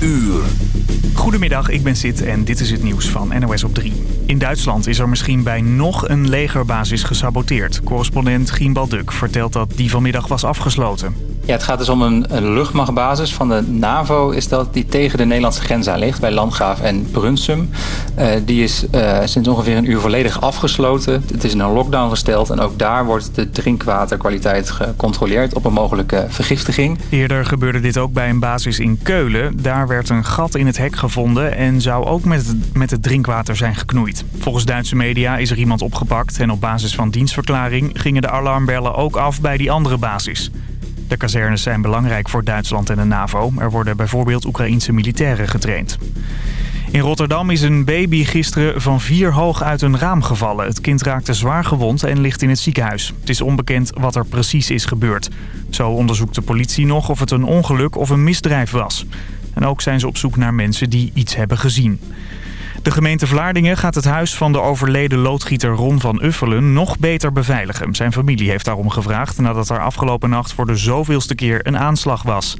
uur. Goedemiddag, ik ben Sid en dit is het nieuws van NOS op 3. In Duitsland is er misschien bij nog een legerbasis gesaboteerd. Correspondent Gien Balduk vertelt dat die vanmiddag was afgesloten. Het gaat dus om een, luchtmachtbasis van de NAVO is dat, die tegen de Nederlandse grens aan ligt, bij Landgraaf en Brunsum. Uh, die is uh, sinds ongeveer een uur volledig afgesloten. Het is in een lockdown gesteld en ook daar wordt de drinkwaterkwaliteit gecontroleerd op een mogelijke vergiftiging. Eerder gebeurde dit ook bij een basis in Keulen. Daar werd een gat in het hek gevonden en zou ook met met het drinkwater zijn geknoeid. Volgens Duitse media is er iemand opgepakt en op basis van dienstverklaring gingen de alarmbellen ook af bij die andere basis. De kazernes zijn belangrijk voor Duitsland en de NAVO. Er worden bijvoorbeeld Oekraïense militairen getraind. In Rotterdam is een baby gisteren van vier hoog uit een raam gevallen. Het kind raakte zwaar gewond en ligt in het ziekenhuis. Het is onbekend wat er precies is gebeurd. Zo onderzoekt de politie nog of het een ongeluk of een misdrijf was. En ook zijn ze op zoek naar mensen die iets hebben gezien. De gemeente Vlaardingen gaat het huis van de overleden loodgieter Ron van Uffelen nog beter beveiligen. Zijn familie heeft daarom gevraagd nadat er afgelopen nacht voor de zoveelste keer een aanslag was.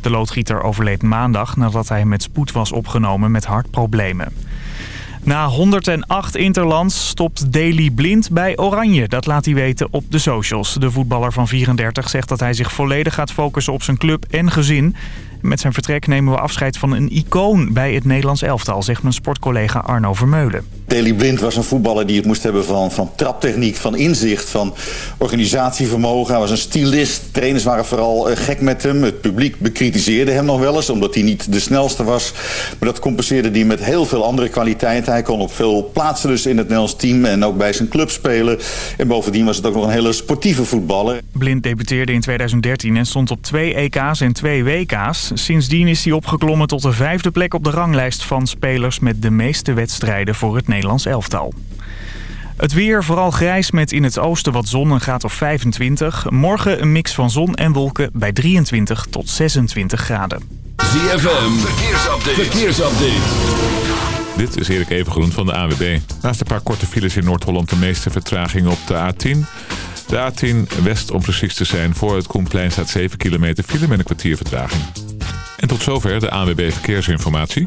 De loodgieter overleed maandag nadat hij met spoed was opgenomen met hartproblemen. Na 108 interlands stopt Daley Blind bij Oranje. Dat laat hij weten op de socials. De voetballer van 34 zegt dat hij zich volledig gaat focussen op zijn club en gezin. Met zijn vertrek nemen we afscheid van een icoon bij het Nederlands elftal, zegt mijn sportcollega Arno Vermeulen. Daley Blind was een voetballer die het moest hebben van, van traptechniek, van inzicht, van organisatievermogen. Hij was een stylist. Trainers waren vooral uh, gek met hem. Het publiek bekritiseerde hem nog wel eens, omdat hij niet de snelste was. Maar dat compenseerde hij met heel veel andere kwaliteiten. Hij kon op veel plaatsen dus in het Nederlands team en ook bij zijn club spelen. En bovendien was het ook nog een hele sportieve voetballer. Blind debuteerde in 2013 en stond op twee EK's en twee WK's. Sindsdien is hij opgeklommen tot de vijfde plek op de ranglijst van spelers met de meeste wedstrijden voor het Nederlands elftal. Het weer, vooral grijs met in het oosten wat zon, een graad of 25. Morgen een mix van zon en wolken bij 23 tot 26 graden. ZFM, verkeersupdate. verkeersupdate. Dit is Erik Evengroen van de AWB. Naast een paar korte files in Noord-Holland de meeste vertraging op de A10... De A10 West om precies te zijn voor het Koenplein staat 7 kilometer file met een kwartier vertraging. En tot zover de ANWB Verkeersinformatie.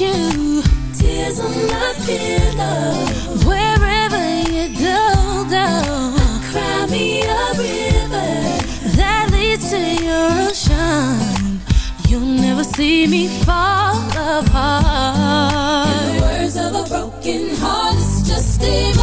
you. Tears on my pillow. Wherever you go, go. Cry me a river that leads to your ocean. You'll never see me fall apart. In the words of a broken heart, it's just.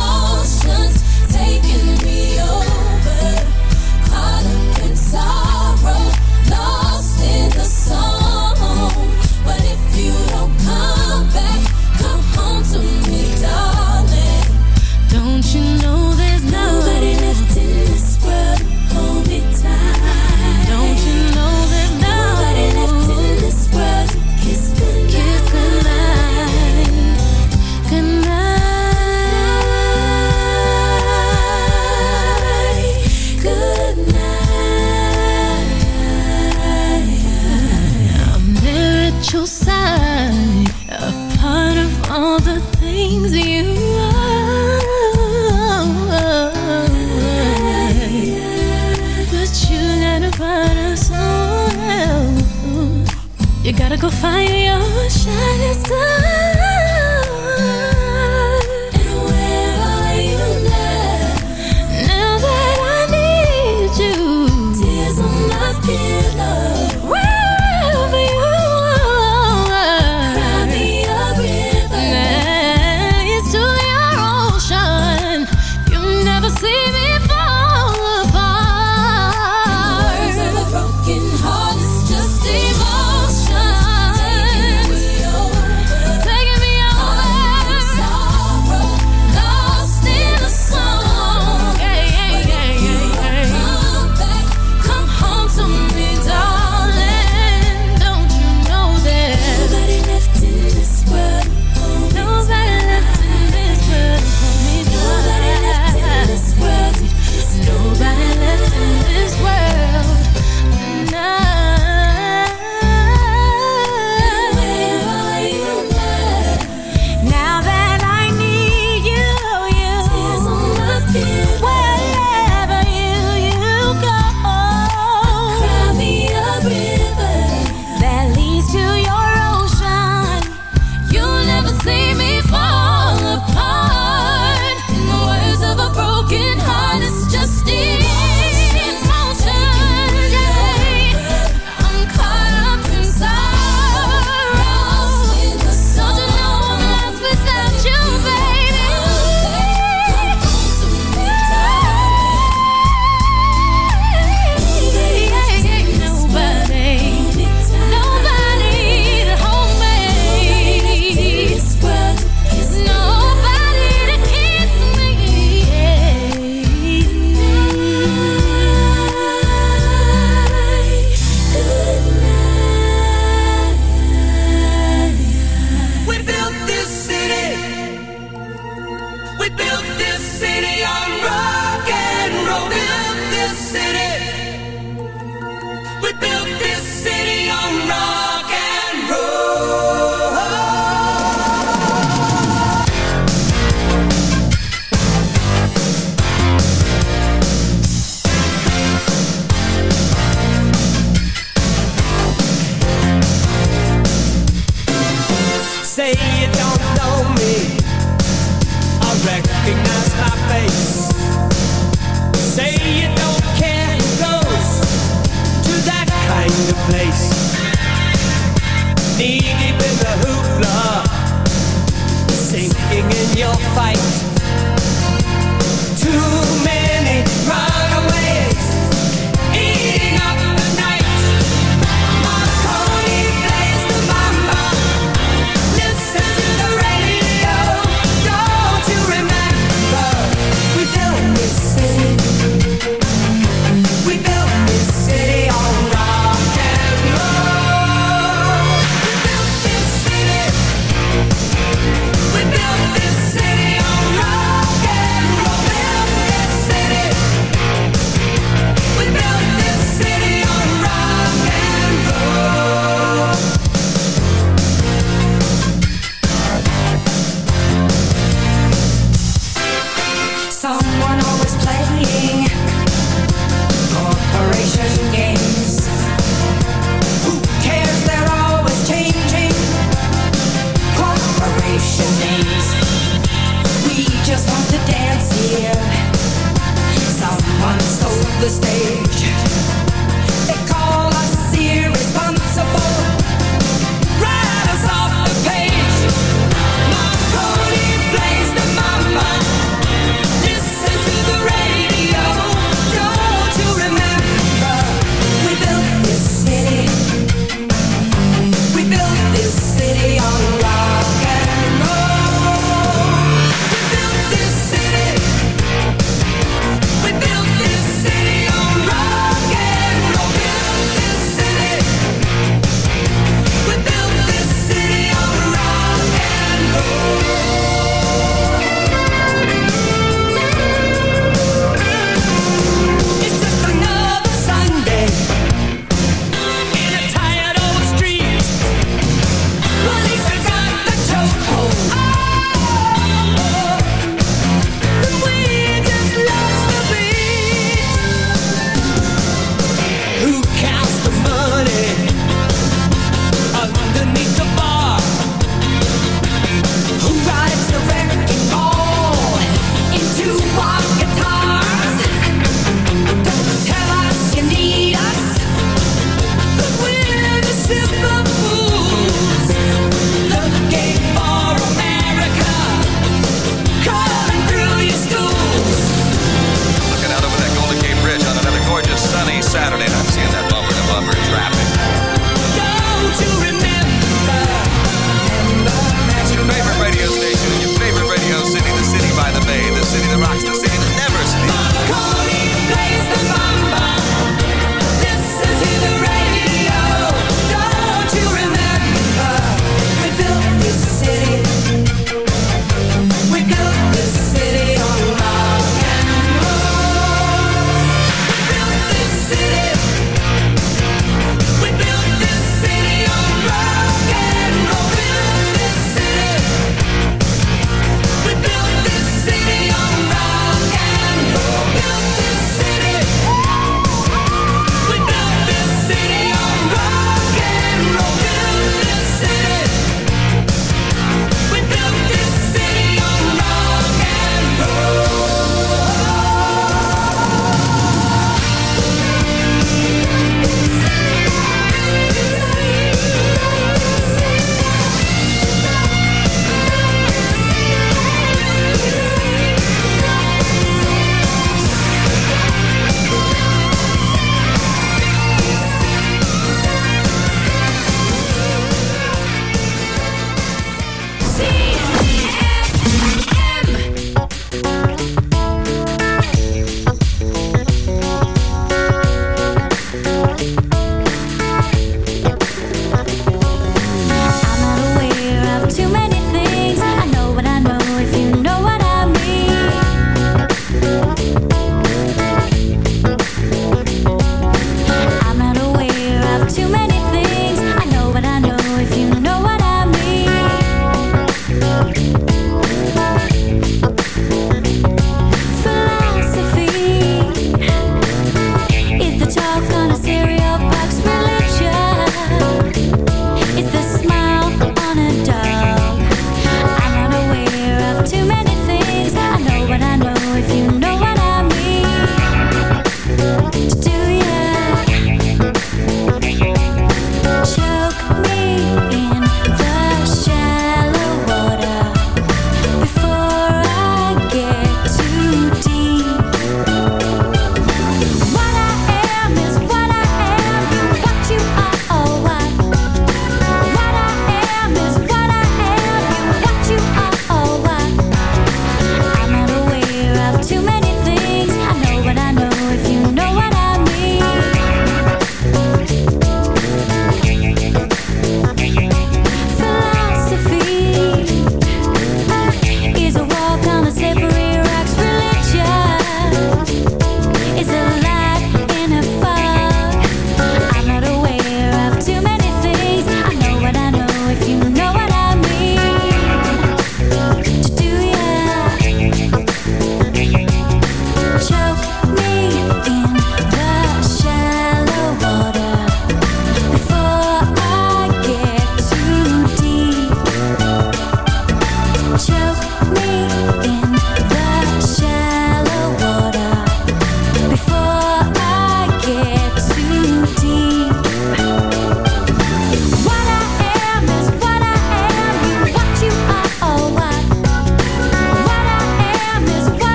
Fight.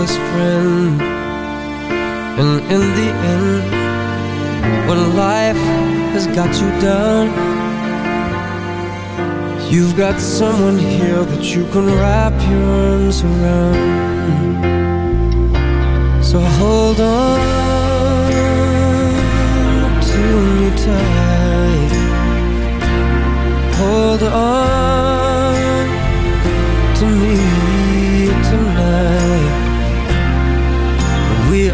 Faithless friend. And in the end, when life has got you down, you've got someone here that you can wrap your arms around.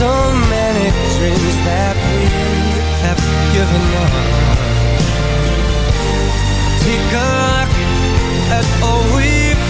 So many dreams that we have given up. Take a look at all we've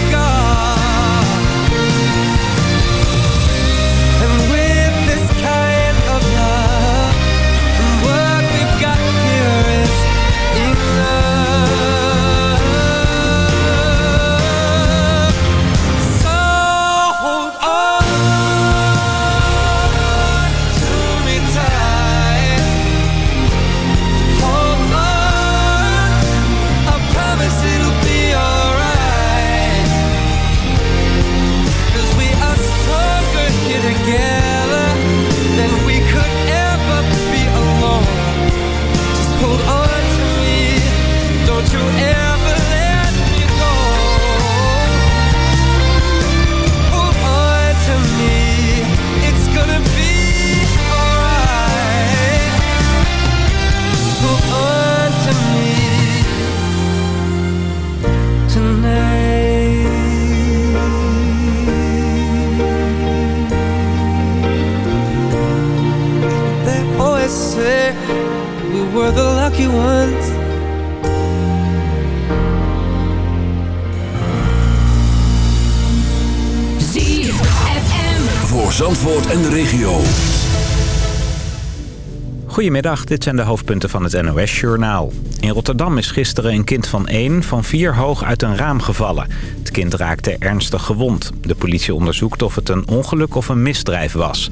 Goedemiddag, dit zijn de hoofdpunten van het NOS-journaal. In Rotterdam is gisteren een kind van één van vier hoog uit een raam gevallen. Het kind raakte ernstig gewond. De politie onderzoekt of het een ongeluk of een misdrijf was.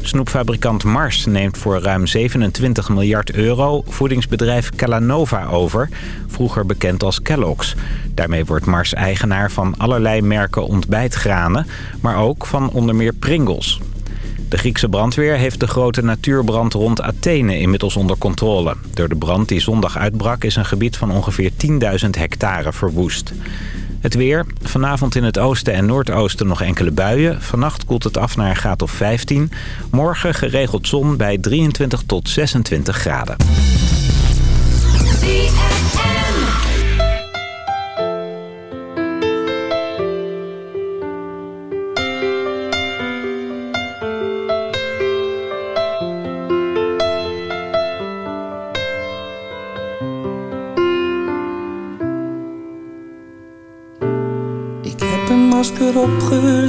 Snoepfabrikant Mars neemt voor ruim 27 miljard euro voedingsbedrijf Calanova over, vroeger bekend als Kellogg's. Daarmee wordt Mars eigenaar van allerlei merken ontbijtgranen, maar ook van onder meer Pringles. De Griekse brandweer heeft de grote natuurbrand rond Athene inmiddels onder controle. Door de brand die zondag uitbrak is een gebied van ongeveer 10.000 hectare verwoest. Het weer. Vanavond in het oosten en noordoosten nog enkele buien. Vannacht koelt het af naar een graad of 15. Morgen geregeld zon bij 23 tot 26 graden.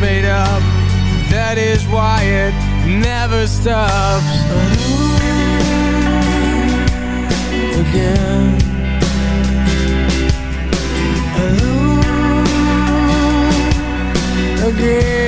made up That is why it never stops But again. Alone again.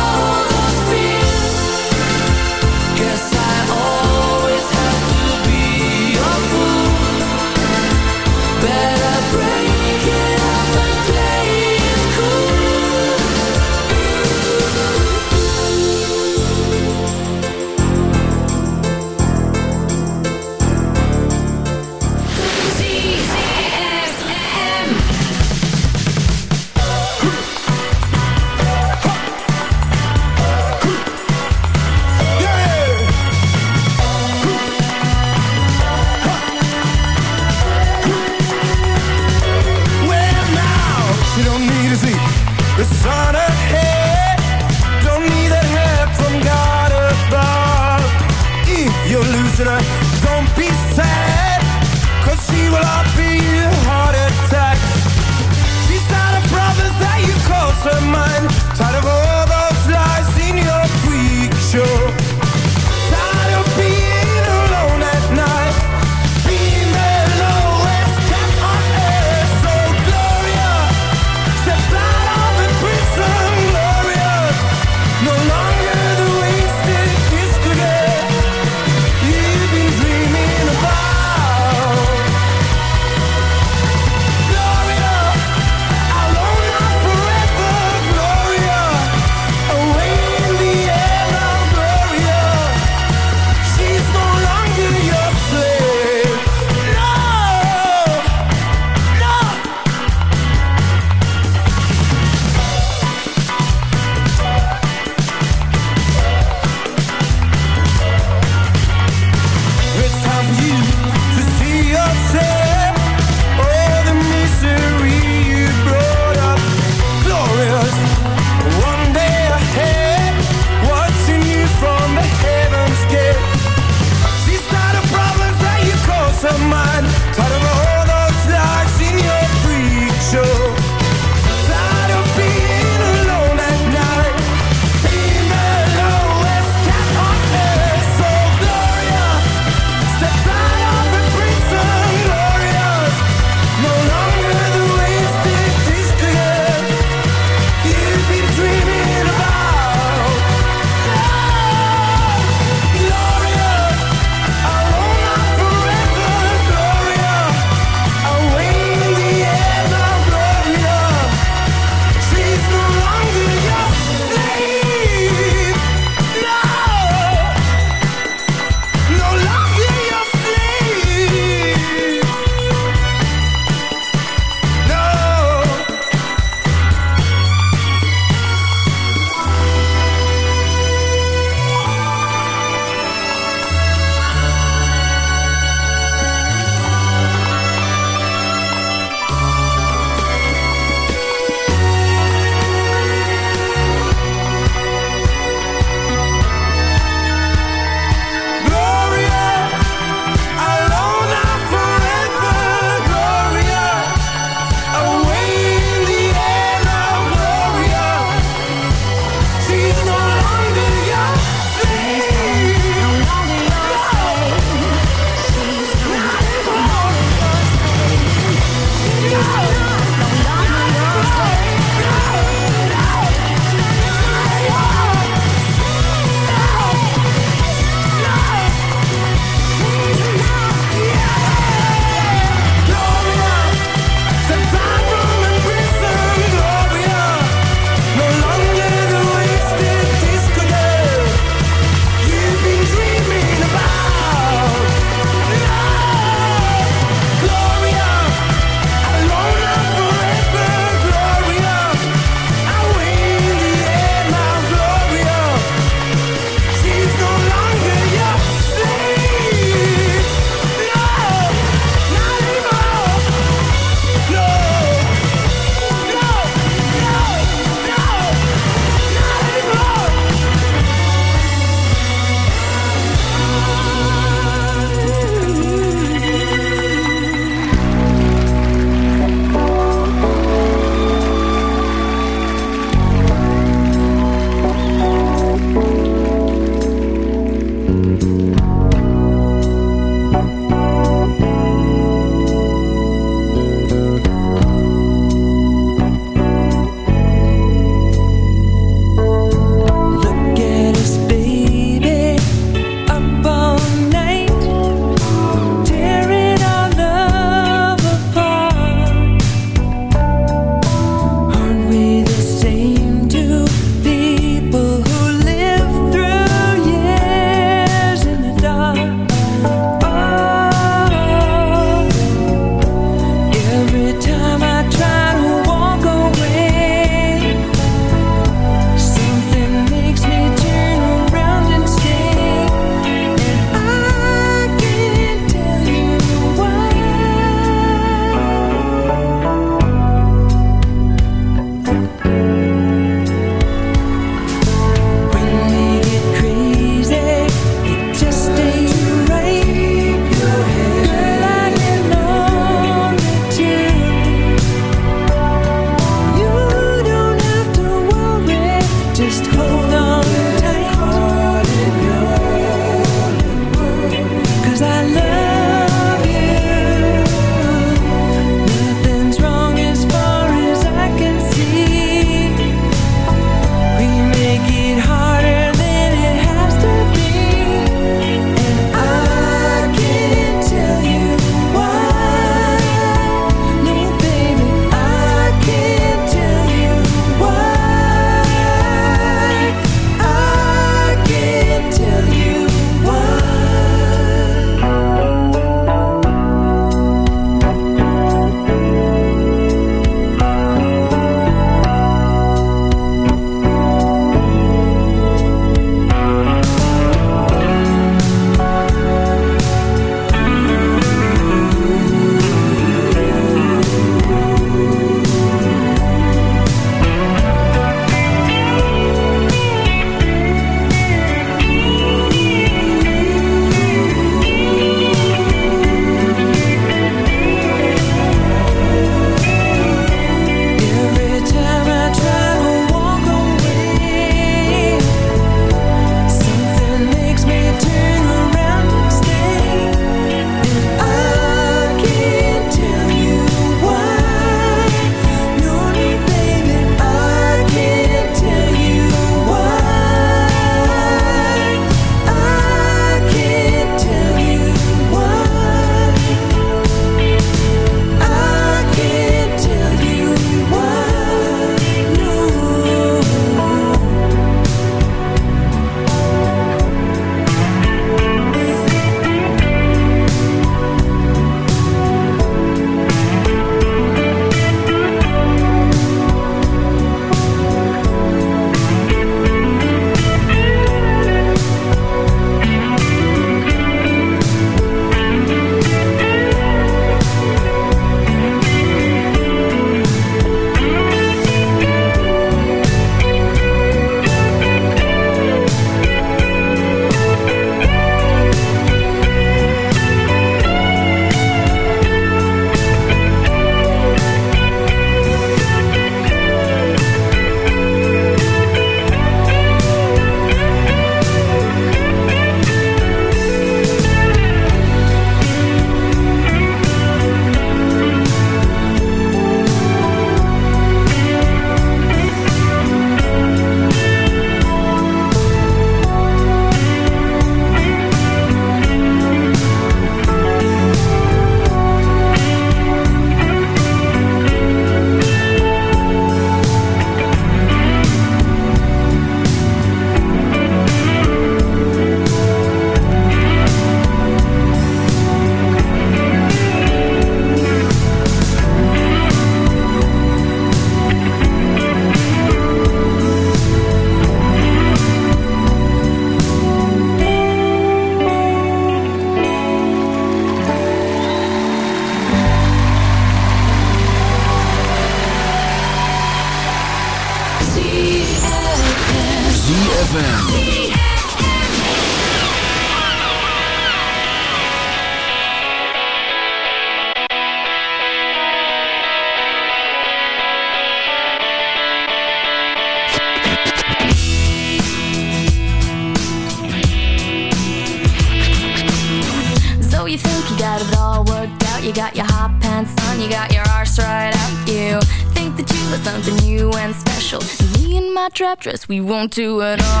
We won't do it all.